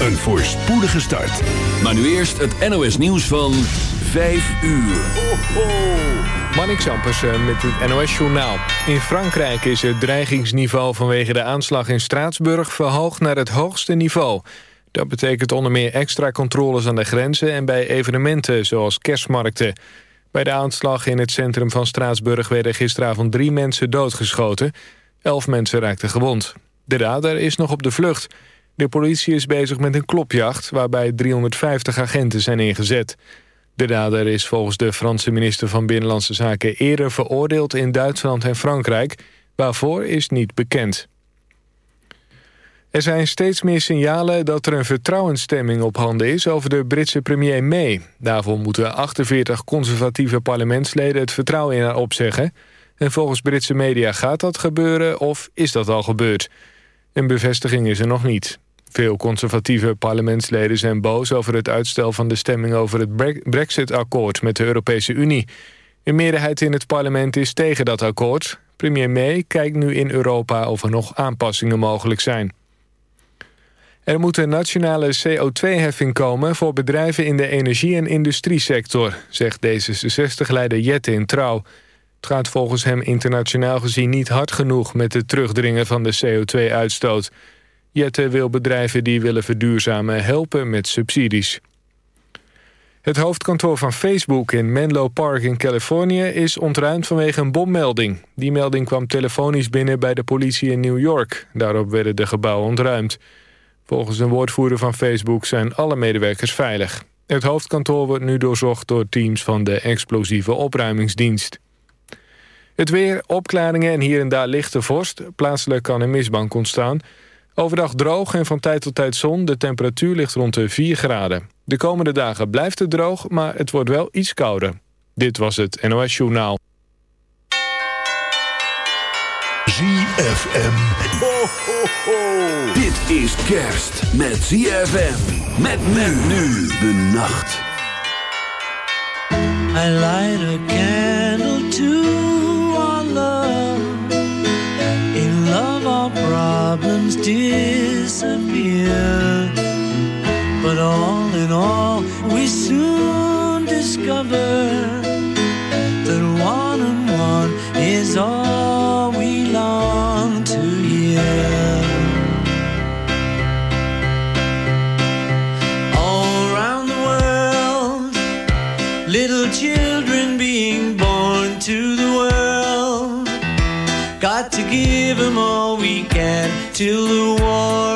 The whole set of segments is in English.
een voorspoedige start. Maar nu eerst het NOS nieuws van 5 uur. Ho, ho. met het NOS-journaal. In Frankrijk is het dreigingsniveau vanwege de aanslag in Straatsburg... verhoogd naar het hoogste niveau. Dat betekent onder meer extra controles aan de grenzen... en bij evenementen zoals kerstmarkten. Bij de aanslag in het centrum van Straatsburg... werden gisteravond drie mensen doodgeschoten. Elf mensen raakten gewond. De dader is nog op de vlucht... De politie is bezig met een klopjacht... waarbij 350 agenten zijn ingezet. De dader is volgens de Franse minister van Binnenlandse Zaken... eerder veroordeeld in Duitsland en Frankrijk. Waarvoor is niet bekend. Er zijn steeds meer signalen dat er een vertrouwensstemming op handen is... over de Britse premier May. Daarvoor moeten 48 conservatieve parlementsleden het vertrouwen in haar opzeggen. En volgens Britse media gaat dat gebeuren of is dat al gebeurd? Een bevestiging is er nog niet. Veel conservatieve parlementsleden zijn boos over het uitstel van de stemming over het Brexit-akkoord met de Europese Unie. Een meerderheid in het parlement is tegen dat akkoord. Premier May kijkt nu in Europa of er nog aanpassingen mogelijk zijn. Er moet een nationale CO2-heffing komen voor bedrijven in de energie- en industriesector, zegt D66-leider Jette in Trouw. Het gaat volgens hem internationaal gezien niet hard genoeg met het terugdringen van de CO2-uitstoot. Jette wil bedrijven die willen verduurzamen helpen met subsidies. Het hoofdkantoor van Facebook in Menlo Park in Californië... is ontruimd vanwege een bommelding. Die melding kwam telefonisch binnen bij de politie in New York. Daarop werden de gebouwen ontruimd. Volgens een woordvoerder van Facebook zijn alle medewerkers veilig. Het hoofdkantoor wordt nu doorzocht door teams van de explosieve opruimingsdienst. Het weer, opklaringen en hier en daar lichte vorst. Plaatselijk kan een mistbank ontstaan... Overdag droog en van tijd tot tijd zon. De temperatuur ligt rond de 4 graden. De komende dagen blijft het droog, maar het wordt wel iets kouder. Dit was het NOS Journaal. ZFM. Ho, ho, ho. Dit is kerst met ZFM. Met men nu de nacht. I light a candle problems disappear. But all in all, we soon discover that one and one is all we long to hear. All around the world, little children being born to the world. Got to give them all we can till the war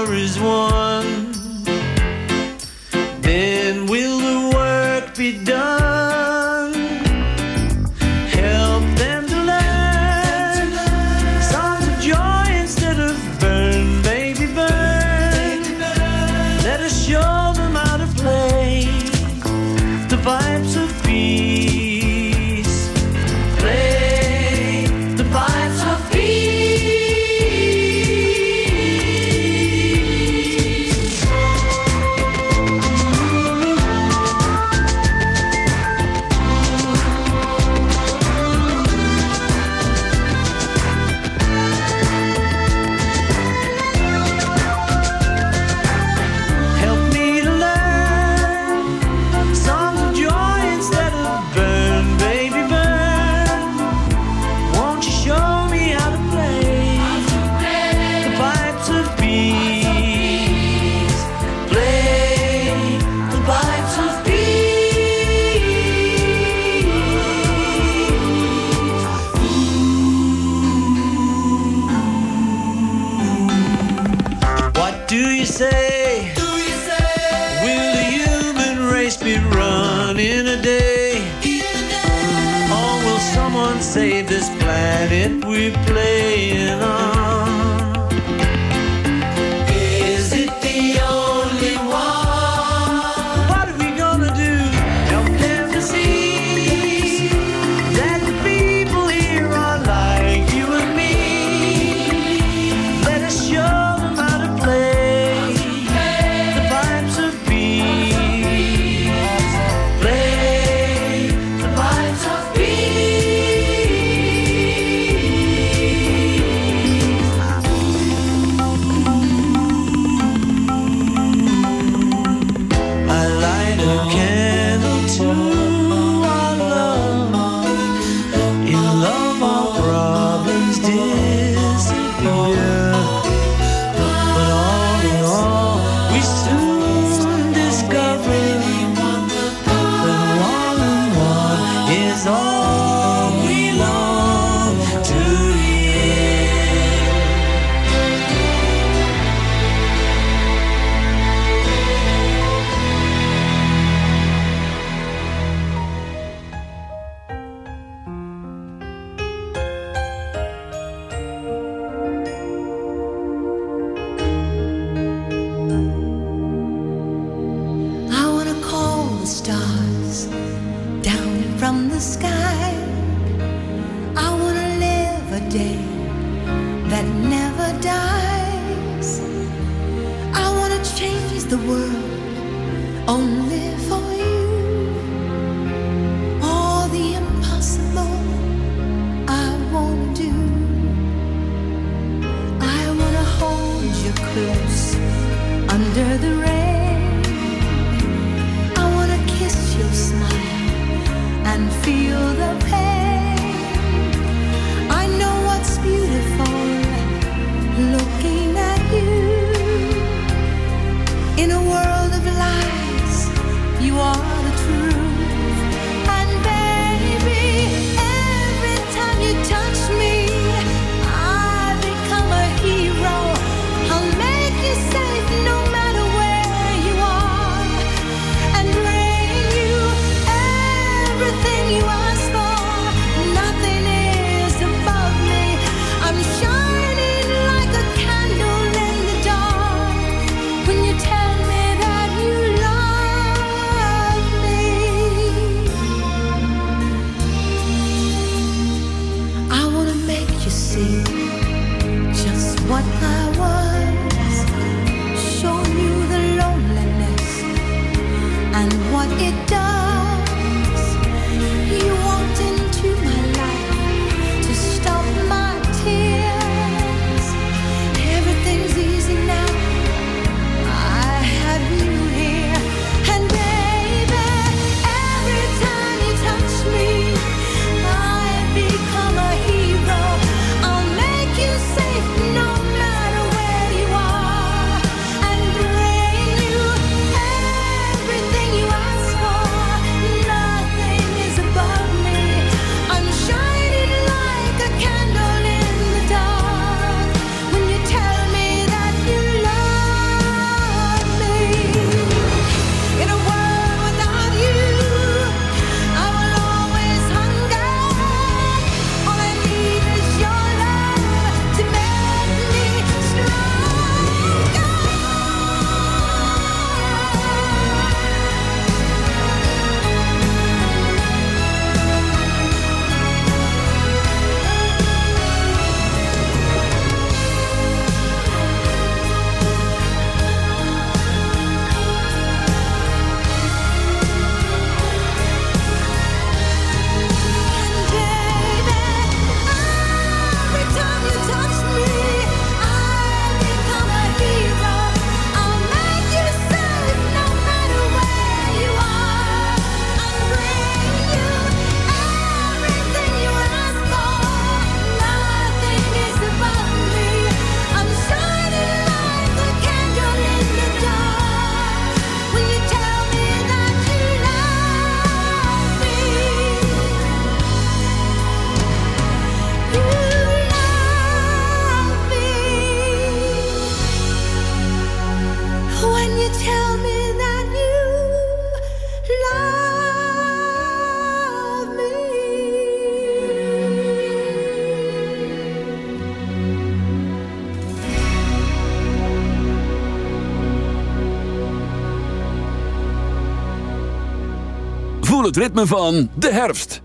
voel het ritme van de herfst.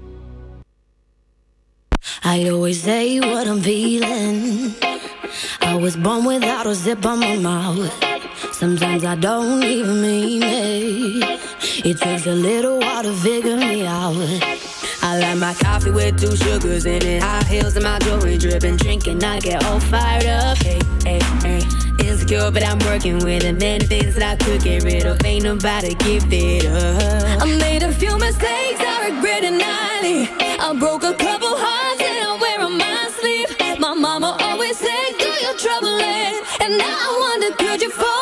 I always say what I'm feeling. I was born without a zip on my mouth. Sometimes I don't even mean it. It takes a little while to figure me out. I like my coffee with two sugars in it. High heels and my jewelry dripping. Drinking, I get all fired up. Hey, hey, hey. Insecure, but I'm working with it. Many things that I could get rid of. Ain't nobody give it up. I made a few mistakes I regret it nightly. I broke a couple hearts and I wear on my sleeve. My mama always said, Do your trouble, and now I wonder, could you fall?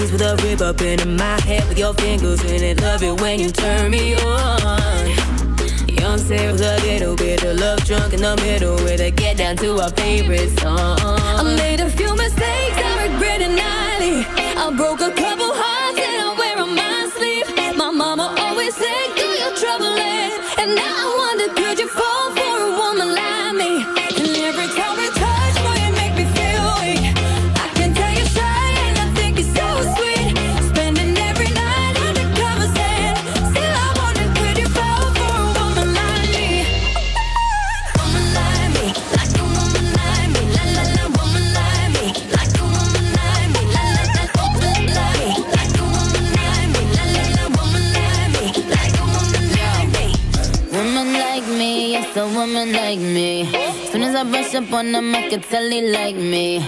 Jeans with a rib up in my head with your fingers in it. Love it when you turn me on. Young Sarah's a little bit of love drunk in the middle with a get down to our favorite song. I made a few mistakes I regret it nightly. I broke a couple hearts and I wear on my sleeve. My mama always said, Do your trouble And now I wonder, could I brush up on them, I can tell he like me.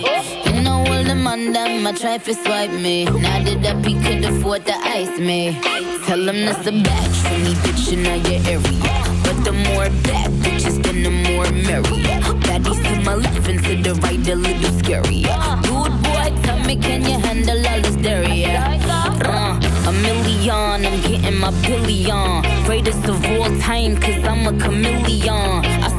You know all the man them, I try to swipe me. Now that up, he could afford to ice me. Tell him that's a batch for me, bitch, in your area. But the more bad bitches, then the more merry. Baddies to my left and to the right, a little scary. Dude, boy, tell me, can you handle all this dairy? Uh, a million, I'm getting my billion. Greatest of all time, cause I'm a chameleon.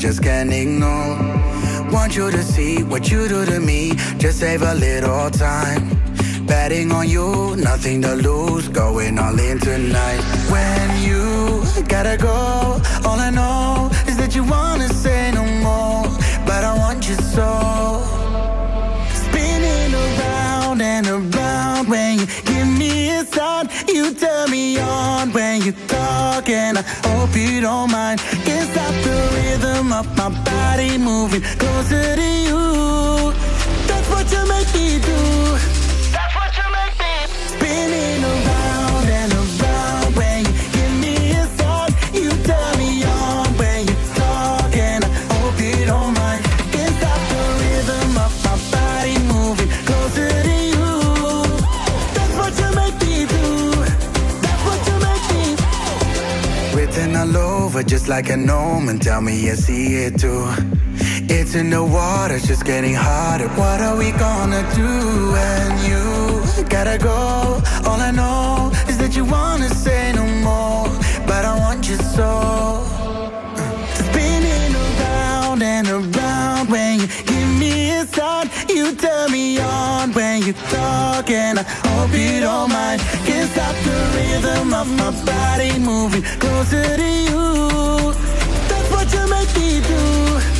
Just can't ignore. Want you to see what you do to me, just save a little time. Betting on you, nothing to lose, going all in tonight. When you gotta go, all I know is that you wanna say no more, but I want you so. You turn me on when you talk, and I hope you don't mind. Can't stop the rhythm of my body moving closer to you. That's what you make me do. Over just like an omen. Tell me you see it too. It's in the water, it's just getting hotter. What are we gonna do when you gotta go? All I know is that you wanna say no more, but I want you so. Spinning around and around when you give me a sign. You turn me on when you talk, and I hope you don't mind. Can't stop the rhythm of my body moving closer to you. Make me do.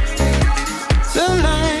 You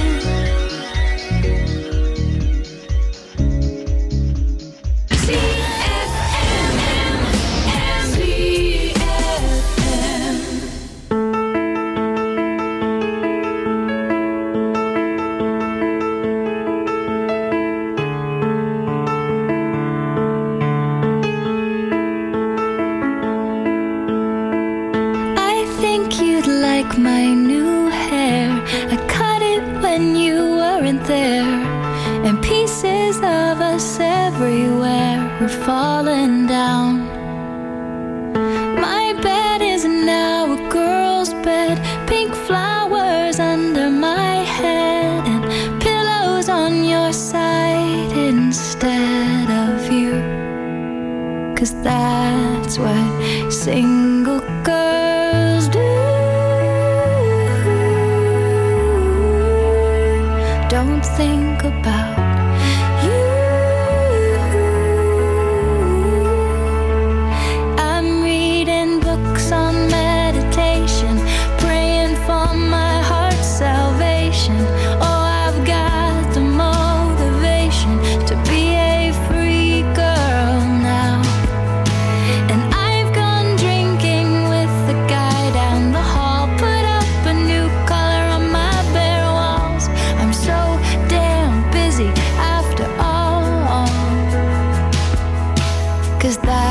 is that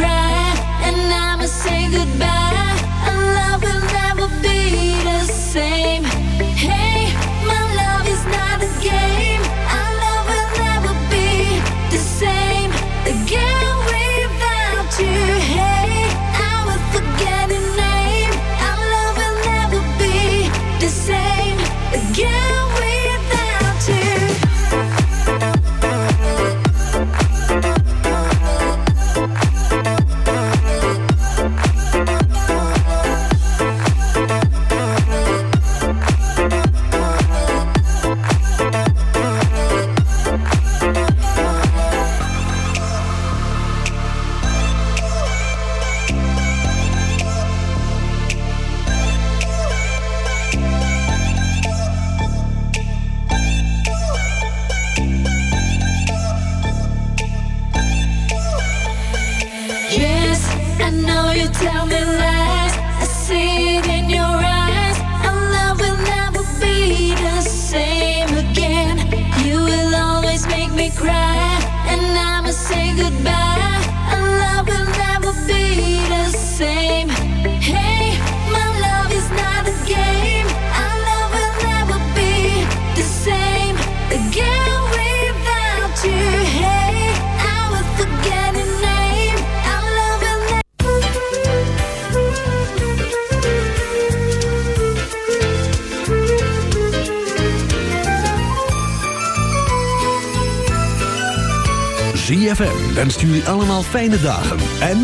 and I'ma say goodbye. Our love will never be the same. Hey, my love is not a game. fijne dagen en...